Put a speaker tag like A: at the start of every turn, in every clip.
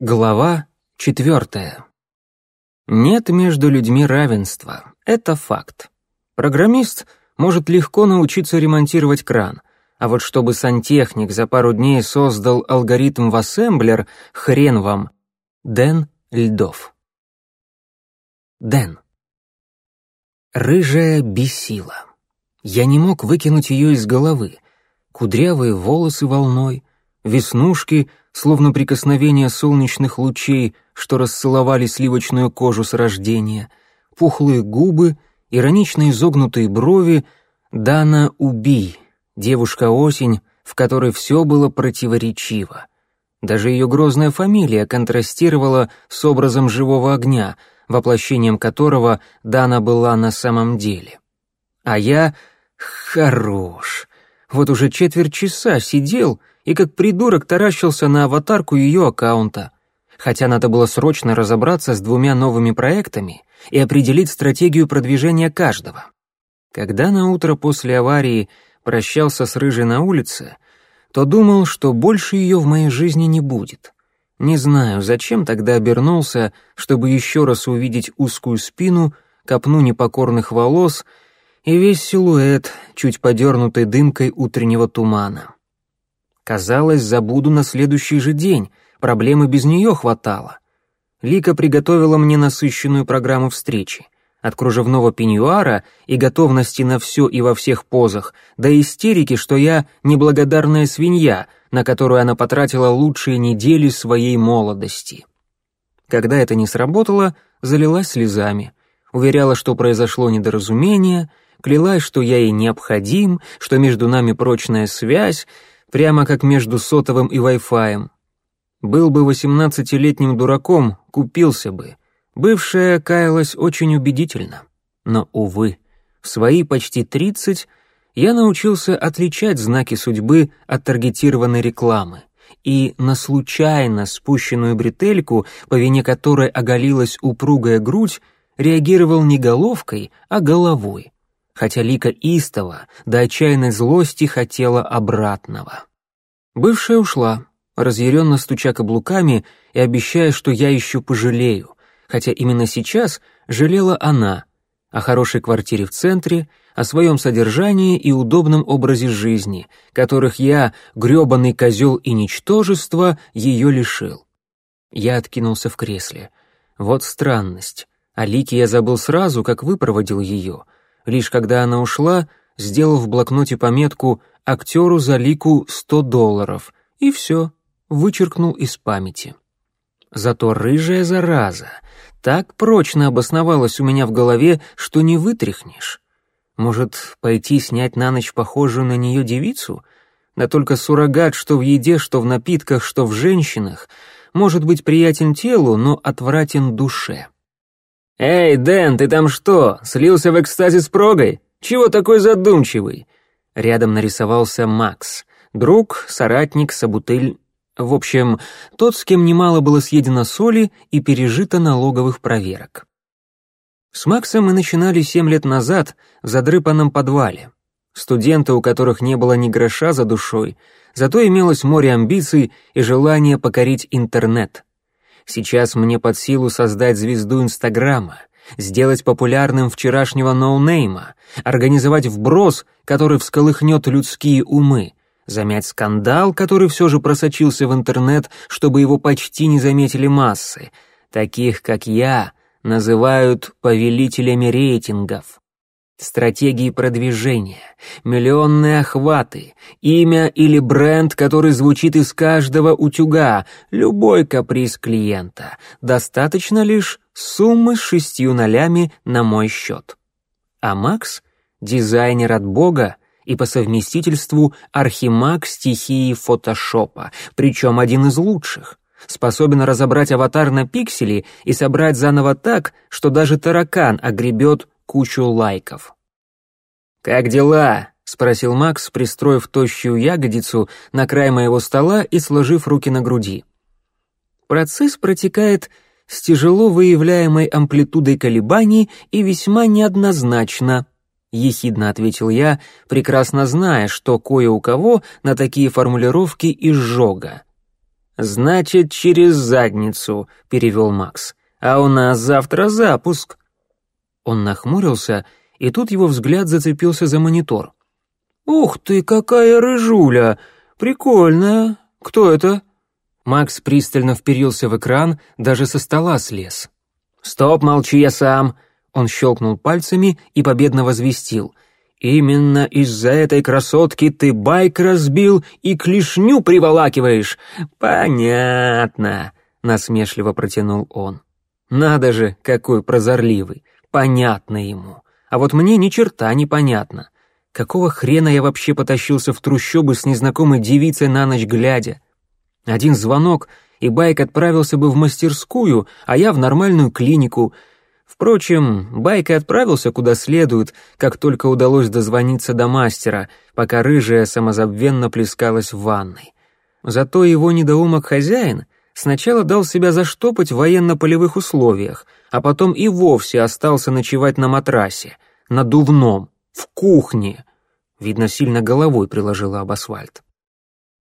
A: Глава четвертая. Нет между людьми равенства. Это факт. Программист может легко научиться ремонтировать кран, а вот чтобы сантехник за пару дней создал алгоритм в ассемблер, хрен вам. Дэн Льдов. Дэн. Рыжая бесила. Я не мог выкинуть ее из головы. Кудрявые волосы волной, веснушки, словно прикосновение солнечных лучей, что расцеловали сливочную кожу с рождения, пухлые губы, иронично изогнутые брови, Дана убий, девушка-осень, в которой все было противоречиво. Даже ее грозная фамилия контрастировала с образом живого огня, воплощением которого Дана была на самом деле. А я хорош. Вот уже четверть часа сидел и как придурок таращился на аватарку ее аккаунта. Хотя надо было срочно разобраться с двумя новыми проектами и определить стратегию продвижения каждого. Когда на утро после аварии прощался с Рыжей на улице, то думал, что больше ее в моей жизни не будет. Не знаю, зачем тогда обернулся, чтобы еще раз увидеть узкую спину, копну непокорных волос и весь силуэт, чуть подернутый дымкой утреннего тумана. Казалось, забуду на следующий же день, проблемы без нее хватало. Лика приготовила мне насыщенную программу встречи. От кружевного пеньюара и готовности на все и во всех позах, до истерики, что я неблагодарная свинья, на которую она потратила лучшие недели своей молодости. Когда это не сработало, залилась слезами. Уверяла, что произошло недоразумение, клялась, что я ей необходим, что между нами прочная связь, прямо как между сотовым и вай-фаем. Был бы восемнадцатилетним дураком, купился бы. Бывшая каялась очень убедительно. Но, увы, в свои почти тридцать я научился отличать знаки судьбы от таргетированной рекламы и на случайно спущенную бретельку, по вине которой оголилась упругая грудь, реагировал не головкой, а головой хотя Лика истово до отчаянной злости хотела обратного. Бывшая ушла, разъяренно стуча каблуками и обещая, что я еще пожалею, хотя именно сейчас жалела она о хорошей квартире в центре, о своем содержании и удобном образе жизни, которых я, грёбаный козел и ничтожество, ее лишил. Я откинулся в кресле. Вот странность. О Лике я забыл сразу, как выпроводил ее — Лишь когда она ушла, сделал в блокноте пометку «актеру за лику 100 долларов» и все, вычеркнул из памяти. Зато рыжая зараза так прочно обосновалась у меня в голове, что не вытряхнешь. Может, пойти снять на ночь похожую на нее девицу? Да только суррогат, что в еде, что в напитках, что в женщинах, может быть приятен телу, но отвратен душе. «Эй, Дэн, ты там что, слился в экстазе с прогой? Чего такой задумчивый?» Рядом нарисовался Макс, друг, соратник, собутыль... В общем, тот, с кем немало было съедено соли и пережито налоговых проверок. С Максом мы начинали семь лет назад в задрыпанном подвале. Студенты, у которых не было ни гроша за душой, зато имелось море амбиций и желание покорить интернет — Сейчас мне под силу создать звезду Инстаграма, сделать популярным вчерашнего ноунейма, организовать вброс, который всколыхнет людские умы, замять скандал, который все же просочился в интернет, чтобы его почти не заметили массы. Таких, как я, называют повелителями рейтингов стратегии продвижения, миллионные охваты, имя или бренд, который звучит из каждого утюга, любой каприз клиента. Достаточно лишь суммы с шестью нолями на мой счет. А Макс — дизайнер от бога и по совместительству архимаг стихии фотошопа, причем один из лучших — способен разобрать аватар на пиксели и собрать заново так, что даже таракан огребет кучу лайков. «Как дела?» — спросил Макс, пристроив тощую ягодицу на край моего стола и сложив руки на груди. Процесс протекает с тяжело выявляемой амплитудой колебаний и весьма неоднозначно, — ехидно ответил я, прекрасно зная, что кое у кого на такие формулировки изжога. «Значит, через задницу», — перевел Макс. «А у нас завтра запуск». Он нахмурился, и тут его взгляд зацепился за монитор. «Ух ты, какая рыжуля! Прикольная! Кто это?» Макс пристально вперился в экран, даже со стола слез. «Стоп, молчи, я сам!» Он щелкнул пальцами и победно возвестил. «Именно из-за этой красотки ты байк разбил и клешню приволакиваешь!» «Понятно!» — насмешливо протянул он. «Надо же, какой прозорливый! Понятно ему! А вот мне ни черта не понятно!» Какого хрена я вообще потащился в трущобы с незнакомой девицей на ночь глядя? Один звонок, и байк отправился бы в мастерскую, а я в нормальную клинику. Впрочем, байк и отправился куда следует, как только удалось дозвониться до мастера, пока рыжая самозабвенно плескалась в ванной. Зато его недоумок-хозяин сначала дал себя заштопать в военно-полевых условиях, а потом и вовсе остался ночевать на матрасе, надувном, в кухне. Видно, сильно головой приложила об асфальт.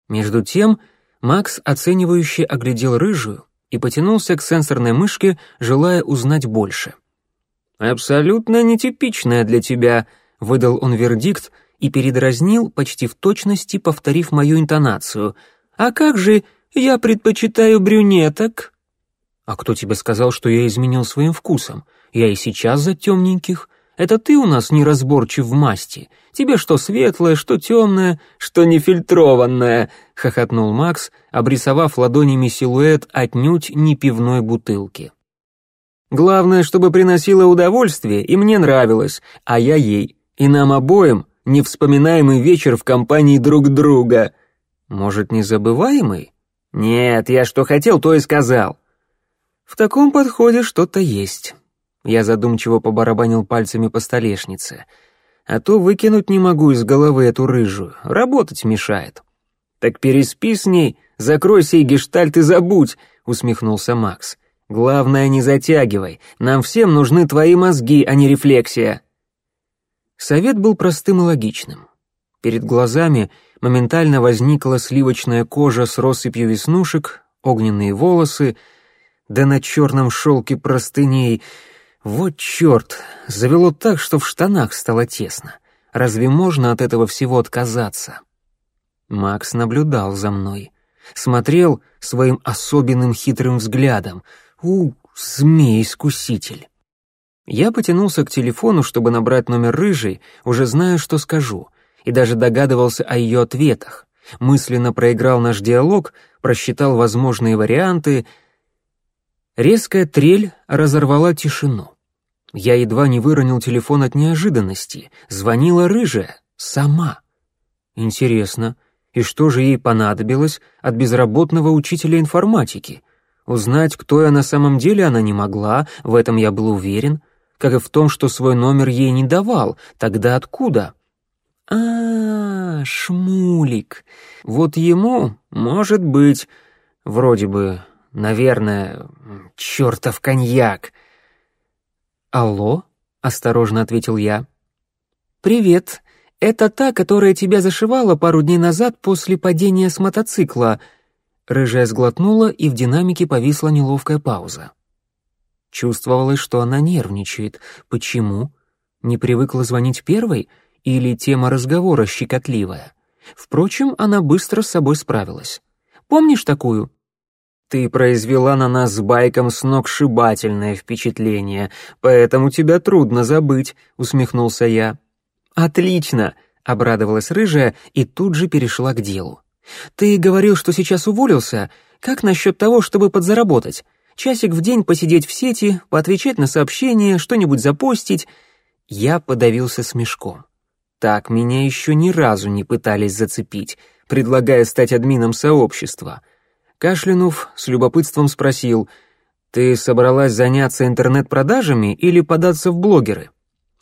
A: Между тем, Макс оценивающе оглядел рыжую и потянулся к сенсорной мышке, желая узнать больше. «Абсолютно нетипичная для тебя», — выдал он вердикт и передразнил, почти в точности повторив мою интонацию. «А как же я предпочитаю брюнеток?» «А кто тебе сказал, что я изменил своим вкусом? Я и сейчас за темненьких. Это ты у нас неразборчив в масти. Тебе что светлое, что темное, что нефильтрованное», — хохотнул Макс, обрисовав ладонями силуэт отнюдь не пивной бутылки. «Главное, чтобы приносило удовольствие, и мне нравилось, а я ей. И нам обоим невспоминаемый вечер в компании друг друга. Может, незабываемый? Нет, я что хотел, то и сказал. В таком подходе что-то есть». Я задумчиво побарабанил пальцами по столешнице. А то выкинуть не могу из головы эту рыжую, работать мешает. Так переспи с ней, закрой сей гештальт и забудь, усмехнулся Макс. Главное, не затягивай. Нам всем нужны твои мозги, а не рефлексия. Совет был простым и логичным. Перед глазами моментально возникла сливочная кожа с россыпью веснушек, огненные волосы, да на черном шелке простыней — вот черт, завело так, что в штанах стало тесно. Разве можно от этого всего отказаться? Макс наблюдал за мной. Смотрел своим особенным хитрым взглядом. У, змей-искуситель. Я потянулся к телефону, чтобы набрать номер рыжей, уже зная, что скажу, и даже догадывался о ее ответах. Мысленно проиграл наш диалог, просчитал возможные варианты, Резкая трель разорвала тишину. Я едва не выронил телефон от неожиданности. Звонила рыжая, сама. Интересно, и что же ей понадобилось от безработного учителя информатики? Узнать, кто я на самом деле, она не могла, в этом я был уверен, как и в том, что свой номер ей не давал. Тогда откуда? А, -а, шмулик. Вот ему, может быть, вроде бы Наверное, чертов коньяк. Алло? Осторожно ответил я. Привет. Это та, которая тебя зашивала пару дней назад после падения с мотоцикла. Рыжая сглотнула, и в динамике повисла неловкая пауза. Чувствовалось, что она нервничает. Почему? Не привыкла звонить первой? Или тема разговора щекотливая? Впрочем, она быстро с собой справилась. Помнишь такую? Ты произвела на нас с байком сногсшибательное впечатление, поэтому тебя трудно забыть», — усмехнулся я. «Отлично», — обрадовалась рыжая и тут же перешла к делу. «Ты говорил, что сейчас уволился. Как насчет того, чтобы подзаработать? Часик в день посидеть в сети, поотвечать на сообщения, что-нибудь запостить?» Я подавился смешком. Так меня еще ни разу не пытались зацепить, предлагая стать админом сообщества — Кашлянув, с любопытством спросил, «Ты собралась заняться интернет-продажами или податься в блогеры?»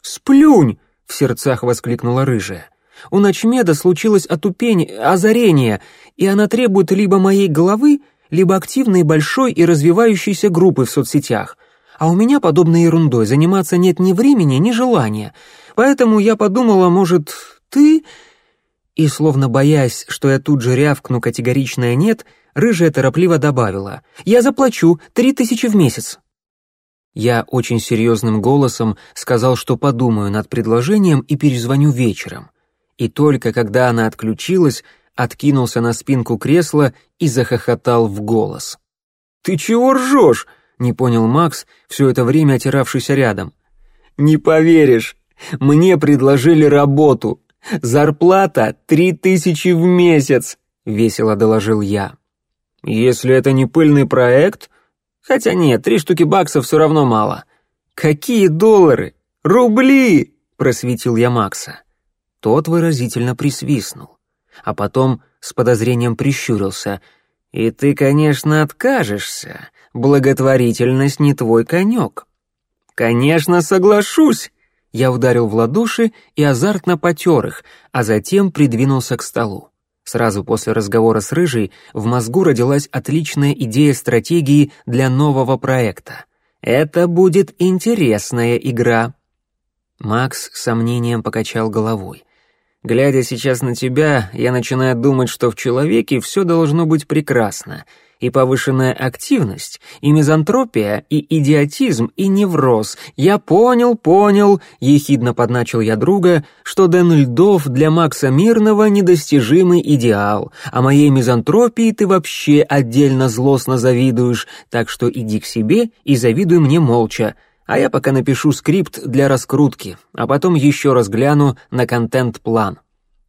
A: «Сплюнь!» — в сердцах воскликнула рыжая. «У Ночмеда случилось отупение, озарение, и она требует либо моей головы, либо активной большой и развивающейся группы в соцсетях. А у меня подобной ерундой заниматься нет ни времени, ни желания. Поэтому я подумала, может, ты...» И, словно боясь, что я тут же рявкну категоричное «нет», рыжая торопливо добавила «Я заплачу три тысячи в месяц». Я очень серьезным голосом сказал, что подумаю над предложением и перезвоню вечером. И только когда она отключилась, откинулся на спинку кресла и захохотал в голос. «Ты чего ржешь?» — не понял Макс, все это время отиравшийся рядом. «Не поверишь, мне предложили работу. Зарплата три тысячи в месяц», — весело доложил я. «Если это не пыльный проект...» «Хотя нет, три штуки баксов все равно мало». «Какие доллары? Рубли!» — просветил я Макса. Тот выразительно присвистнул, а потом с подозрением прищурился. «И ты, конечно, откажешься. Благотворительность не твой конек». «Конечно, соглашусь!» Я ударил в ладоши и азартно потер их, а затем придвинулся к столу. Сразу после разговора с Рыжей в мозгу родилась отличная идея стратегии для нового проекта. «Это будет интересная игра». Макс с сомнением покачал головой. «Глядя сейчас на тебя, я начинаю думать, что в человеке все должно быть прекрасно, и повышенная активность, и мизантропия, и идиотизм, и невроз. Я понял, понял, ехидно подначил я друга, что Дэн Льдов для Макса Мирного недостижимый идеал, а моей мизантропии ты вообще отдельно злостно завидуешь, так что иди к себе и завидуй мне молча, а я пока напишу скрипт для раскрутки, а потом еще раз гляну на контент-план».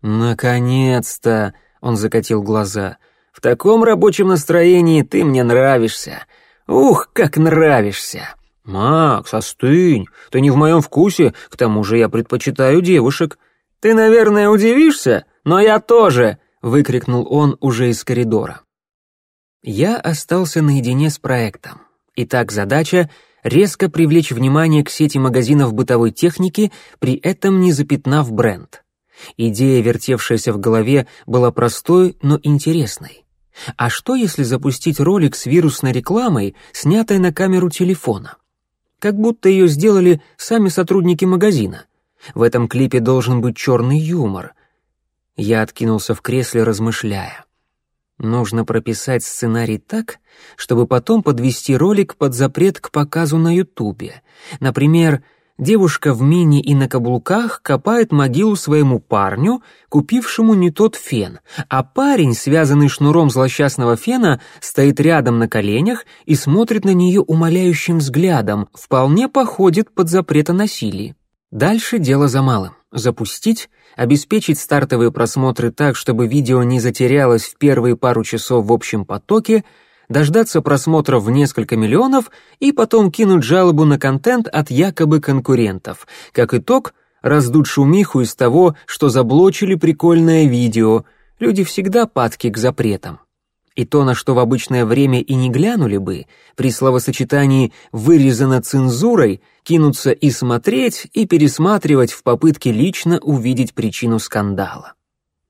A: «Наконец-то!» — он закатил глаза — в таком рабочем настроении ты мне нравишься. Ух, как нравишься!» «Макс, остынь, ты не в моем вкусе, к тому же я предпочитаю девушек». «Ты, наверное, удивишься, но я тоже!» — выкрикнул он уже из коридора. Я остался наедине с проектом. Итак, задача — резко привлечь внимание к сети магазинов бытовой техники, при этом не запятнав бренд. Идея, вертевшаяся в голове, была простой, но интересной. А что, если запустить ролик с вирусной рекламой, снятой на камеру телефона? Как будто ее сделали сами сотрудники магазина. В этом клипе должен быть черный юмор. Я откинулся в кресле, размышляя. Нужно прописать сценарий так, чтобы потом подвести ролик под запрет к показу на Ютубе. Например, девушка в мини и на каблуках копает могилу своему парню, купившему не тот фен, а парень, связанный шнуром злосчастного фена, стоит рядом на коленях и смотрит на нее умоляющим взглядом, вполне походит под запрет о насилии. Дальше дело за малым. Запустить, обеспечить стартовые просмотры так, чтобы видео не затерялось в первые пару часов в общем потоке — дождаться просмотров в несколько миллионов и потом кинуть жалобу на контент от якобы конкурентов. Как итог, раздуть шумиху из того, что заблочили прикольное видео. Люди всегда падки к запретам. И то, на что в обычное время и не глянули бы, при словосочетании «вырезано цензурой», кинуться и смотреть, и пересматривать в попытке лично увидеть причину скандала.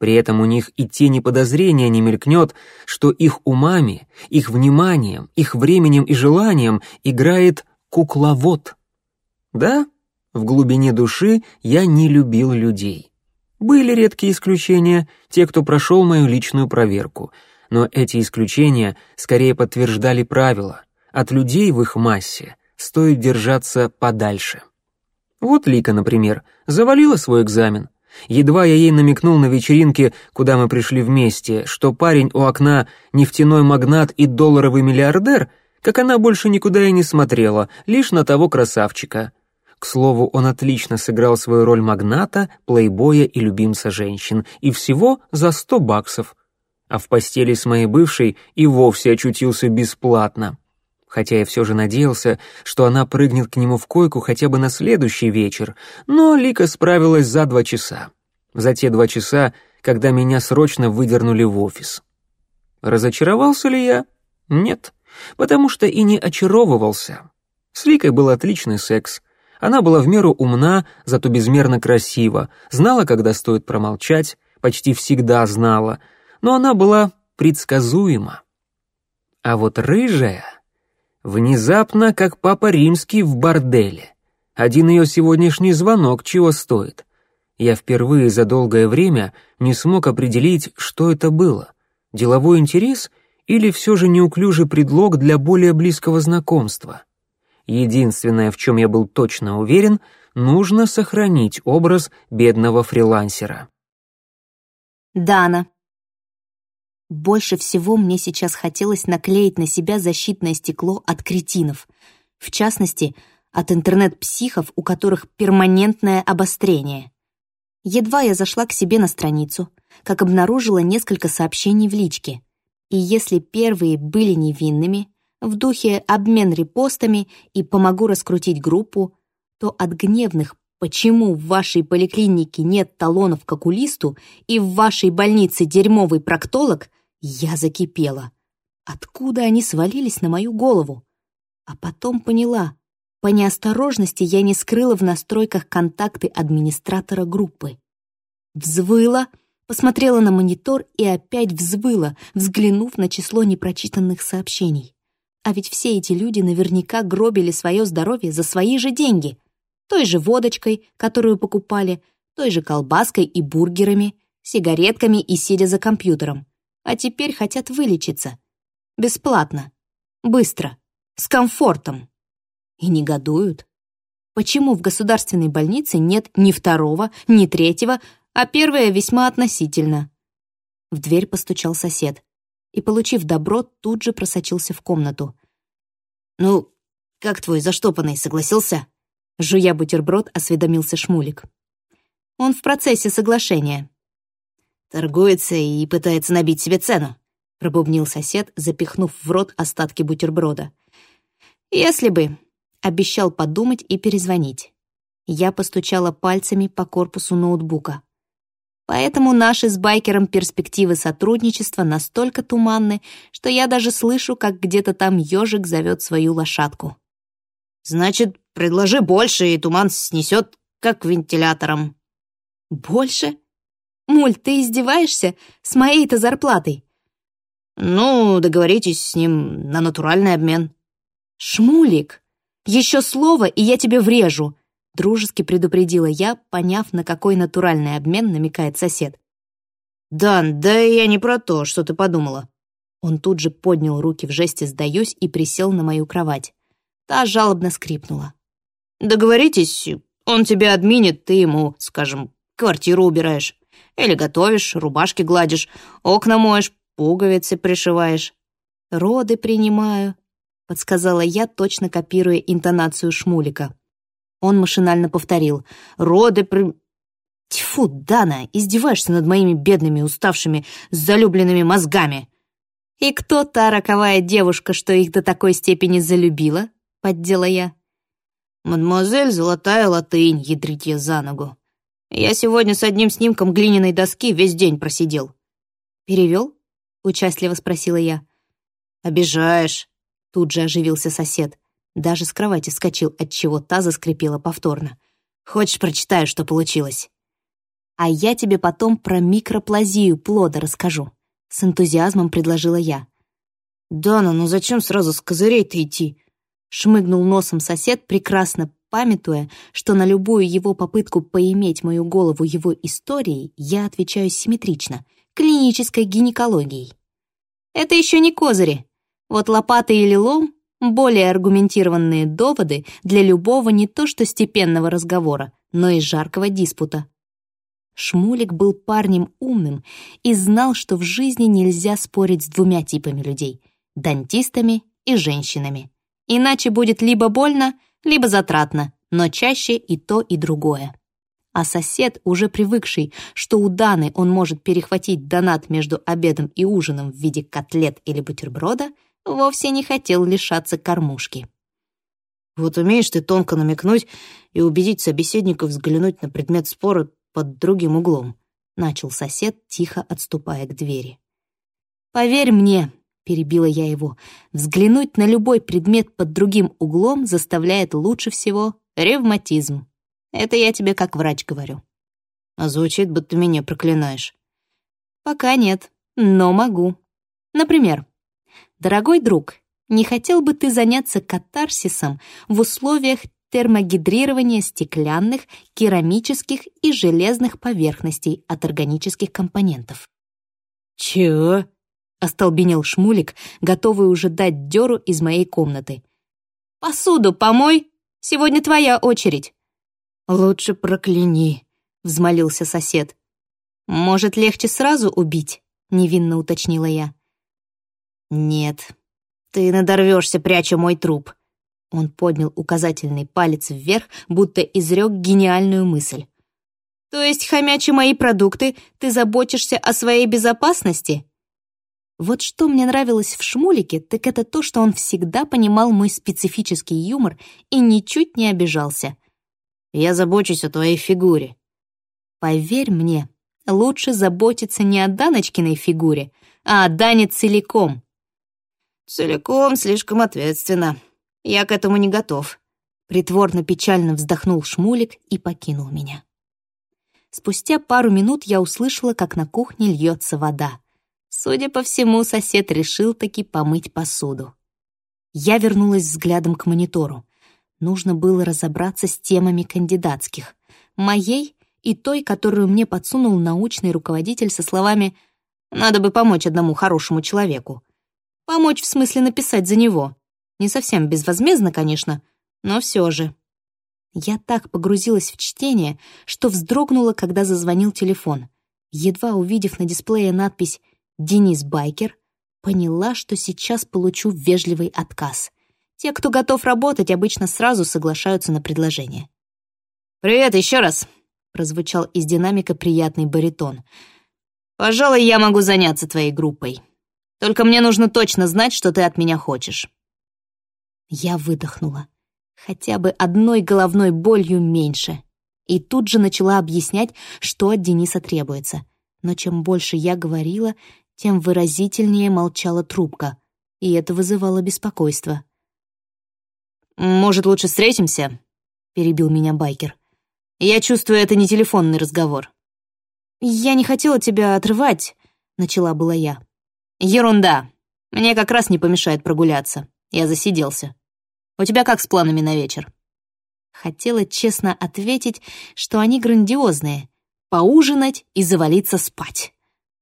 A: При этом у них и тени подозрения не мелькнет, что их умами, их вниманием, их временем и желанием играет кукловод. Да, в глубине души я не любил людей. Были редкие исключения, те, кто прошел мою личную проверку, но эти исключения скорее подтверждали правила. От людей в их массе стоит держаться подальше. Вот Лика, например, завалила свой экзамен — Едва я ей намекнул на вечеринке, куда мы пришли вместе, что парень у окна нефтяной магнат и долларовый миллиардер, как она больше никуда и не смотрела, лишь на того красавчика. К слову, он отлично сыграл свою роль магната, плейбоя и любимца женщин, и всего за сто баксов. А в постели с моей бывшей и вовсе очутился бесплатно хотя я все же надеялся, что она прыгнет к нему в койку хотя бы на следующий вечер, но Лика справилась за два часа. За те два часа, когда меня срочно выдернули в офис. Разочаровался ли я? Нет, потому что и не очаровывался. С Ликой был отличный секс. Она была в меру умна, зато безмерно красива, знала, когда стоит промолчать, почти всегда знала, но она была предсказуема. А вот рыжая... Внезапно, как папа римский в борделе. Один ее сегодняшний звонок чего стоит. Я впервые за долгое время не смог определить, что это было. Деловой интерес или все же неуклюжий предлог для более близкого знакомства. Единственное, в чем я был точно уверен, нужно сохранить образ бедного фрилансера.
B: Дана. Больше всего мне сейчас хотелось наклеить на себя защитное стекло от кретинов, в частности, от интернет-психов, у которых перманентное обострение. Едва я зашла к себе на страницу, как обнаружила несколько сообщений в личке. И если первые были невинными, в духе обмен репостами и помогу раскрутить группу, то от гневных Почему в вашей поликлинике нет талонов к окулисту и в вашей больнице дерьмовый проктолог, я закипела. Откуда они свалились на мою голову? А потом поняла. По неосторожности я не скрыла в настройках контакты администратора группы. Взвыла, посмотрела на монитор и опять взвыла, взглянув на число непрочитанных сообщений. А ведь все эти люди наверняка гробили свое здоровье за свои же деньги — той же водочкой, которую покупали, той же колбаской и бургерами, сигаретками и сидя за компьютером. А теперь хотят вылечиться. Бесплатно. Быстро. С комфортом. И негодуют. Почему в государственной больнице нет ни второго, ни третьего, а первое весьма относительно? В дверь постучал сосед и, получив добро, тут же просочился в комнату. «Ну, как твой заштопанный согласился?» Жуя бутерброд, осведомился Шмулик. Он в процессе соглашения. Торгуется и пытается набить себе цену, пробубнил сосед, запихнув в рот остатки бутерброда. Если бы, обещал подумать и перезвонить. Я постучала пальцами по корпусу ноутбука. Поэтому наши с байкером перспективы сотрудничества настолько туманны, что я даже слышу, как где-то там ежик зовет свою лошадку. «Значит, Предложи больше, и туман снесет, как вентилятором». «Больше? Муль, ты издеваешься? С моей-то зарплатой?» «Ну, договоритесь с ним на натуральный обмен». «Шмулик, еще слово, и я тебе врежу», — дружески предупредила я, поняв, на какой натуральный обмен намекает сосед. «Дан, да я не про то, что ты подумала». Он тут же поднял руки в жесте «сдаюсь» и присел на мою кровать. Та жалобно скрипнула. Договоритесь, он тебя админит, ты ему, скажем, квартиру убираешь. Или готовишь, рубашки гладишь, окна моешь, пуговицы пришиваешь. Роды принимаю, подсказала я, точно копируя интонацию Шмулика. Он машинально повторил. Роды при... Тьфу, Дана, издеваешься над моими бедными, уставшими, залюбленными мозгами. И кто та роковая девушка, что их до такой степени залюбила? Поддела я. «Мадемуазель, золотая латынь, ядрить я за ногу. Я сегодня с одним снимком глиняной доски весь день просидел». «Перевел?» — участливо спросила я. «Обижаешь», — тут же оживился сосед. Даже с кровати вскочил, отчего та заскрипела повторно. «Хочешь, прочитаю, что получилось?» «А я тебе потом про микроплазию плода расскажу», — с энтузиазмом предложила я. «Дана, ну зачем сразу с козырей-то идти?» Шмыгнул носом сосед, прекрасно памятуя, что на любую его попытку поиметь мою голову его историей я отвечаю симметрично, клинической гинекологией. Это еще не козыри. Вот лопата или лом — более аргументированные доводы для любого не то что степенного разговора, но и жаркого диспута. Шмулик был парнем умным и знал, что в жизни нельзя спорить с двумя типами людей — дантистами и женщинами. Иначе будет либо больно, либо затратно, но чаще и то, и другое. А сосед, уже привыкший, что у Даны он может перехватить донат между обедом и ужином в виде котлет или бутерброда, вовсе не хотел лишаться кормушки. «Вот умеешь ты тонко намекнуть и убедить собеседников взглянуть на предмет спора под другим углом», начал сосед, тихо отступая к двери. «Поверь мне, — перебила я его, — взглянуть на любой предмет под другим углом заставляет лучше всего ревматизм. Это я тебе как врач говорю. А звучит, будто меня проклинаешь. Пока нет, но могу. Например, дорогой друг, не хотел бы ты заняться катарсисом в условиях термогидрирования стеклянных, керамических и железных поверхностей от органических компонентов? Чего? Остолбенел Шмулик, готовый уже дать дёру из моей комнаты. «Посуду помой! Сегодня твоя очередь!» «Лучше прокляни», — взмолился сосед. «Может, легче сразу убить?» — невинно уточнила я. «Нет, ты надорвешься, пряча мой труп». Он поднял указательный палец вверх, будто изрек гениальную мысль. «То есть, хомячи мои продукты, ты заботишься о своей безопасности?» Вот что мне нравилось в Шмулике, так это то, что он всегда понимал мой специфический юмор и ничуть не обижался. «Я забочусь о твоей фигуре». Поверь мне, лучше заботиться не о Даночкиной фигуре, а о Дане целиком. «Целиком слишком ответственно. Я к этому не готов». Притворно печально вздохнул Шмулик и покинул меня. Спустя пару минут я услышала, как на кухне льется вода. Судя по всему, сосед решил таки помыть посуду. Я вернулась взглядом к монитору. Нужно было разобраться с темами кандидатских. Моей и той, которую мне подсунул научный руководитель со словами «Надо бы помочь одному хорошему человеку». Помочь в смысле написать за него. Не совсем безвозмездно, конечно, но все же. Я так погрузилась в чтение, что вздрогнула, когда зазвонил телефон. Едва увидев на дисплее надпись «Денис Байкер», поняла, что сейчас получу вежливый отказ. Те, кто готов работать, обычно сразу соглашаются на предложение. «Привет еще раз», — прозвучал из динамика приятный баритон. «Пожалуй, я могу заняться твоей группой». Только мне нужно точно знать, что ты от меня хочешь». Я выдохнула. Хотя бы одной головной болью меньше. И тут же начала объяснять, что от Дениса требуется. Но чем больше я говорила, тем выразительнее молчала трубка. И это вызывало беспокойство. «Может, лучше встретимся?» — перебил меня байкер. «Я чувствую, это не телефонный разговор». «Я не хотела тебя отрывать», — начала была я. «Ерунда. Мне как раз не помешает прогуляться. Я засиделся. У тебя как с планами на вечер?» Хотела честно ответить, что они грандиозные. Поужинать и завалиться спать.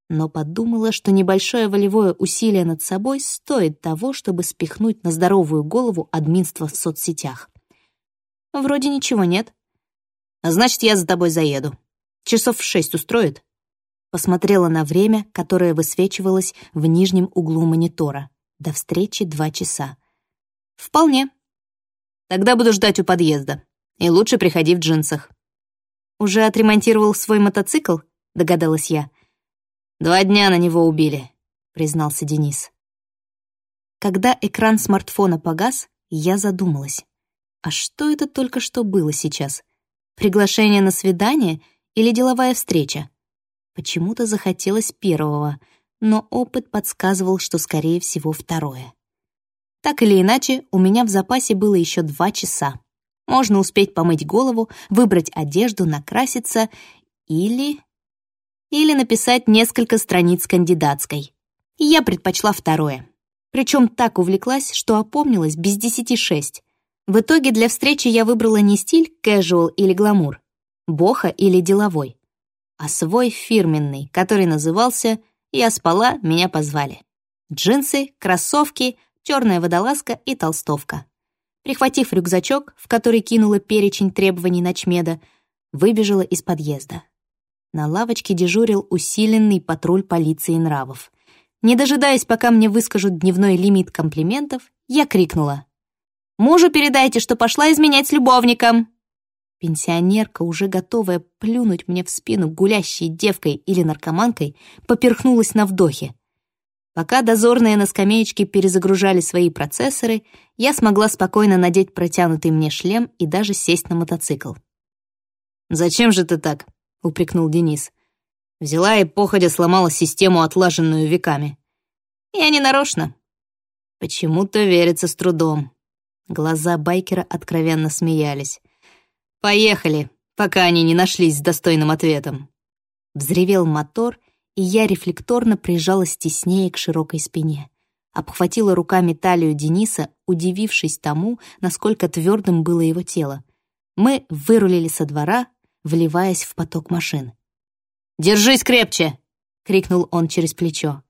B: Но подумала, что небольшое волевое усилие над собой стоит того, чтобы спихнуть на здоровую голову админство в соцсетях. Вроде ничего нет. Значит, я за тобой заеду. Часов в шесть устроит? Посмотрела на время, которое высвечивалось в нижнем углу монитора. До встречи два часа. «Вполне. Тогда буду ждать у подъезда. И лучше приходи в джинсах». «Уже отремонтировал свой мотоцикл?» — догадалась я. «Два дня на него убили», — признался Денис. Когда экран смартфона погас, я задумалась. А что это только что было сейчас? Приглашение на свидание или деловая встреча? Почему-то захотелось первого, но опыт подсказывал, что, скорее всего, второе. Так или иначе, у меня в запасе было еще два часа. Можно успеть помыть голову, выбрать одежду, накраситься или... Или написать несколько страниц кандидатской. Я предпочла второе. Причем так увлеклась, что опомнилась без десяти шесть. В итоге для встречи я выбрала не стиль casual или гламур, боха или деловой, а свой фирменный, который назывался «Я спала, меня позвали». Джинсы, кроссовки, черная водолазка и толстовка. Прихватив рюкзачок, в который кинула перечень требований ночмеда, выбежала из подъезда. На лавочке дежурил усиленный патруль полиции нравов. Не дожидаясь, пока мне выскажут дневной лимит комплиментов, я крикнула. «Мужу передайте, что пошла изменять с любовником!» Пенсионерка, уже готовая плюнуть мне в спину гулящей девкой или наркоманкой, поперхнулась на вдохе. Пока дозорные на скамеечке перезагружали свои процессоры, я смогла спокойно надеть протянутый мне шлем и даже сесть на мотоцикл. «Зачем же ты так?» — упрекнул Денис. Взяла и походя сломала систему, отлаженную веками. «Я не нарочно». Почему-то верится с трудом. Глаза байкера откровенно смеялись. «Поехали, пока они не нашлись с достойным ответом». Взревел мотор, и я рефлекторно прижалась теснее к широкой спине. Обхватила руками талию Дениса, удивившись тому, насколько твердым было его тело. Мы вырулили со двора, вливаясь в поток машин. «Держись крепче!» — крикнул он через плечо.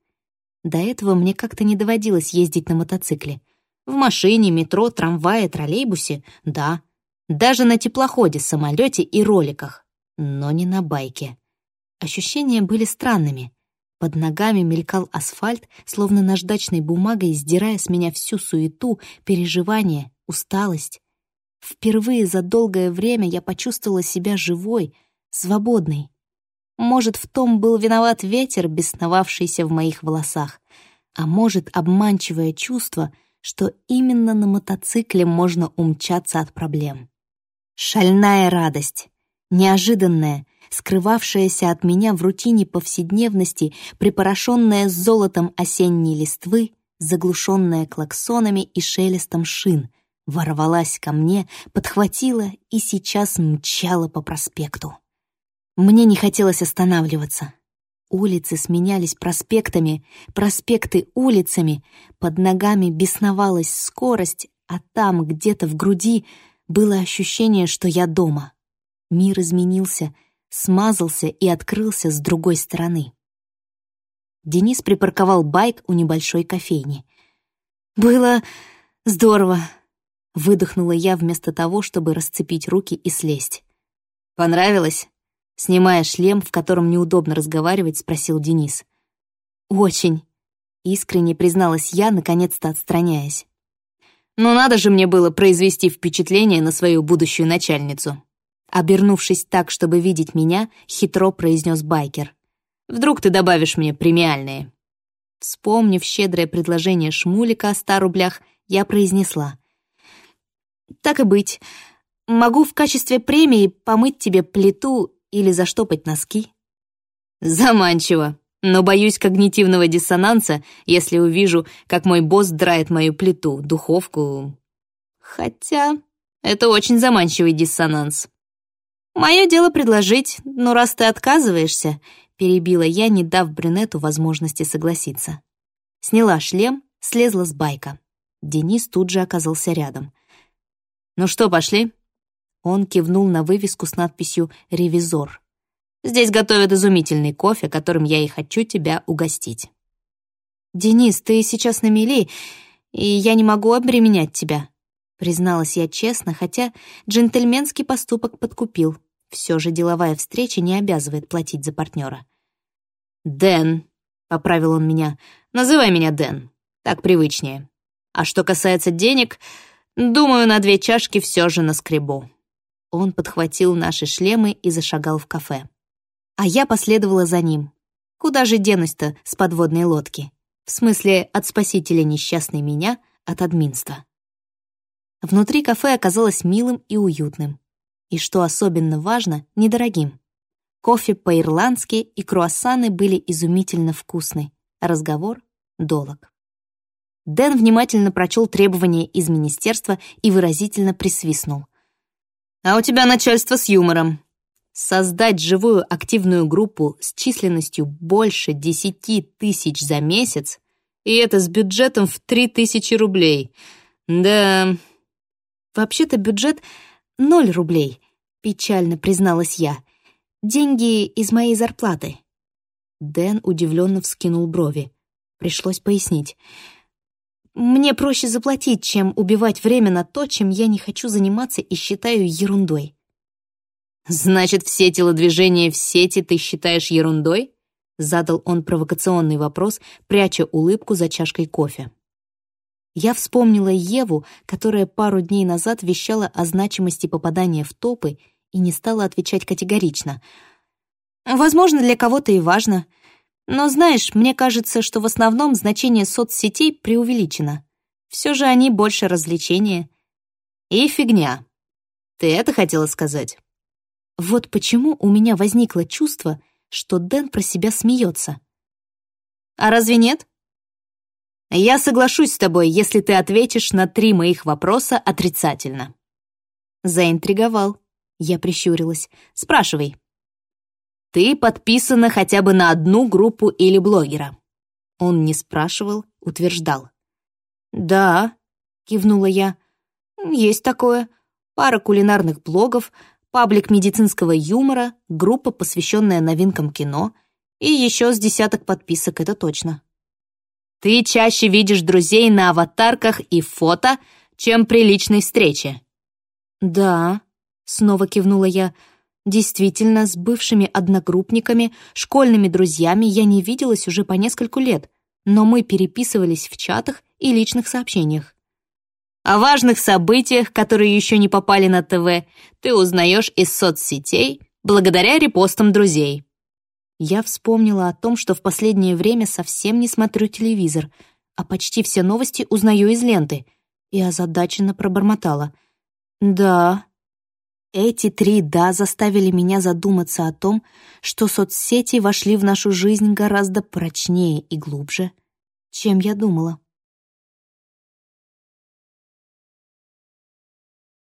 B: До этого мне как-то не доводилось ездить на мотоцикле. В машине, метро, трамвае, троллейбусе — да. Даже на теплоходе, самолете и роликах. Но не на байке. Ощущения были странными. Под ногами мелькал асфальт, словно наждачной бумагой, сдирая с меня всю суету, переживания, усталость. Впервые за долгое время я почувствовала себя живой, свободной. Может, в том был виноват ветер, бесновавшийся в моих волосах, а может, обманчивое чувство, что именно на мотоцикле можно умчаться от проблем. Шальная радость, неожиданная, скрывавшаяся от меня в рутине повседневности, припорошенная золотом осенней листвы, заглушенная клаксонами и шелестом шин, ворвалась ко мне, подхватила и сейчас мчала по проспекту. Мне не хотелось останавливаться. Улицы сменялись проспектами, проспекты — улицами, под ногами бесновалась скорость, а там, где-то в груди, было ощущение, что я дома. Мир изменился — смазался и открылся с другой стороны. Денис припарковал байк у небольшой кофейни. «Было здорово», — выдохнула я вместо того, чтобы расцепить руки и слезть. «Понравилось?» — снимая шлем, в котором неудобно разговаривать, спросил Денис. «Очень», — искренне призналась я, наконец-то отстраняясь. «Но надо же мне было произвести впечатление на свою будущую начальницу», Обернувшись так, чтобы видеть меня, хитро произнес байкер. «Вдруг ты добавишь мне премиальные?» Вспомнив щедрое предложение Шмулика о ста рублях, я произнесла. «Так и быть. Могу в качестве премии помыть тебе плиту или заштопать носки». «Заманчиво, но боюсь когнитивного диссонанса, если увижу, как мой босс драет мою плиту, духовку. Хотя это очень заманчивый диссонанс». «Мое дело предложить, но раз ты отказываешься», — перебила я, не дав брюнету возможности согласиться. Сняла шлем, слезла с байка. Денис тут же оказался рядом. «Ну что, пошли?» Он кивнул на вывеску с надписью «Ревизор». «Здесь готовят изумительный кофе, которым я и хочу тебя угостить». «Денис, ты сейчас на мели, и я не могу обременять тебя», призналась я честно, хотя джентльменский поступок подкупил. Все же деловая встреча не обязывает платить за партнера. «Дэн», — поправил он меня, — «называй меня Дэн, так привычнее. А что касается денег, думаю, на две чашки все же наскребу». Он подхватил наши шлемы и зашагал в кафе. А я последовала за ним. Куда же денусь-то с подводной лодки? В смысле, от спасителя несчастной меня, от админства. Внутри кафе оказалось милым и уютным и, что особенно важно, недорогим. Кофе по-ирландски и круассаны были изумительно вкусны, разговор — долог. Дэн внимательно прочел требования из министерства и выразительно присвистнул. «А у тебя начальство с юмором. Создать живую активную группу с численностью больше десяти тысяч за месяц, и это с бюджетом в три тысячи рублей. Да...» Вообще-то бюджет Ноль рублей, печально призналась я. Деньги из моей зарплаты. Дэн удивленно вскинул брови. Пришлось пояснить. Мне проще заплатить, чем убивать время на то, чем я не хочу заниматься и считаю ерундой. «Значит, все телодвижения в сети ты считаешь ерундой?» Задал он провокационный вопрос, пряча улыбку за чашкой кофе. Я вспомнила Еву, которая пару дней назад вещала о значимости попадания в топы и не стала отвечать категорично. «Возможно, для кого-то и важно. Но, знаешь, мне кажется, что в основном значение соцсетей преувеличено. Все же они больше развлечения. И фигня. Ты это хотела сказать?» Вот почему у меня возникло чувство, что Дэн про себя смеется. «А разве нет?» Я соглашусь с тобой, если ты ответишь на три моих вопроса отрицательно. Заинтриговал. Я прищурилась. Спрашивай. Ты подписана хотя бы на одну группу или блогера? Он не спрашивал, утверждал. Да, кивнула я. Есть такое. Пара кулинарных блогов, паблик медицинского юмора, группа, посвященная новинкам кино, и еще с десяток подписок, это точно. Ты чаще видишь друзей на аватарках и фото, чем при личной встрече». «Да», — снова кивнула я, — «действительно, с бывшими одногруппниками, школьными друзьями я не виделась уже по нескольку лет, но мы переписывались в чатах и личных сообщениях. О важных событиях, которые еще не попали на ТВ, ты узнаешь из соцсетей благодаря репостам друзей. Я вспомнила о том, что в последнее время совсем не смотрю телевизор, а почти все новости узнаю из ленты, и озадаченно пробормотала. «Да». Эти три «да» заставили меня задуматься о том, что соцсети вошли в нашу жизнь гораздо прочнее и глубже, чем я думала.